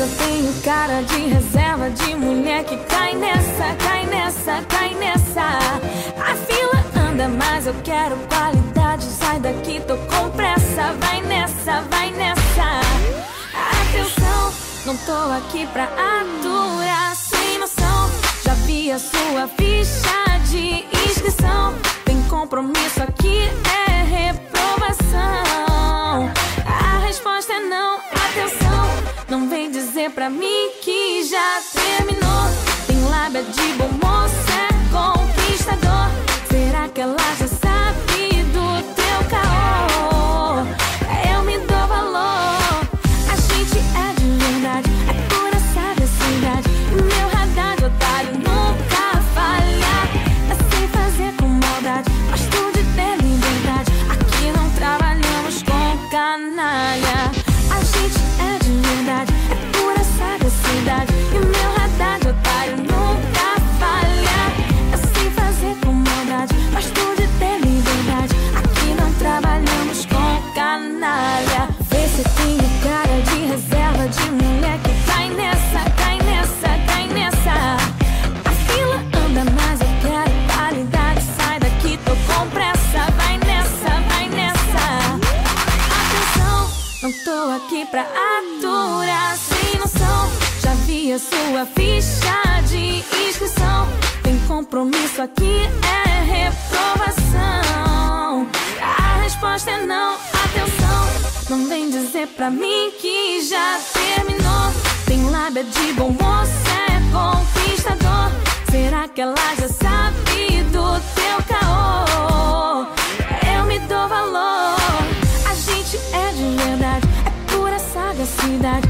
eu tenho cara de reserva de mulher que cai nessa, cai nessa, cai nessa. A fila anda, mas eu quero qualidade. Sai daqui, tô com pressa. Vai nessa, vai nessa. Atenção, não tô aqui pra aturar. Sem noção, já vi a sua ficha de inscrição. Tem compromisso aqui, é reprovação. A resposta é não, atenção. Dizer pra mim que já terminou. Tem lábia de bom moço, é conquistador. Será que ela já sabe do teu caô? Eu me dou valor. A gente é de verdade, é pura sagacidade. Meu radar de otário nunca falha. Eu sei fazer com maldade, gosto de ter liberdade. Aqui não trabalhamos com canalha. Se tenho cara de reserva de mulher que cai nessa, cai nessa, cai nessa. A fila anda, mas eu quero qualidade. Sai daqui, tô com pressa. Vai nessa, vai nessa. Atenção, não tô aqui pra aturar sem noção. Já vi a sua ficha de inscrição. Tem compromisso aqui, é reprovação. A resposta é não. Não vem dizer pra mim que já terminou. Tem lábia de bom moço, é conquistador. Será que ela já sabe do teu caô? Eu me dou valor. A gente é de verdade, é pura sagacidade.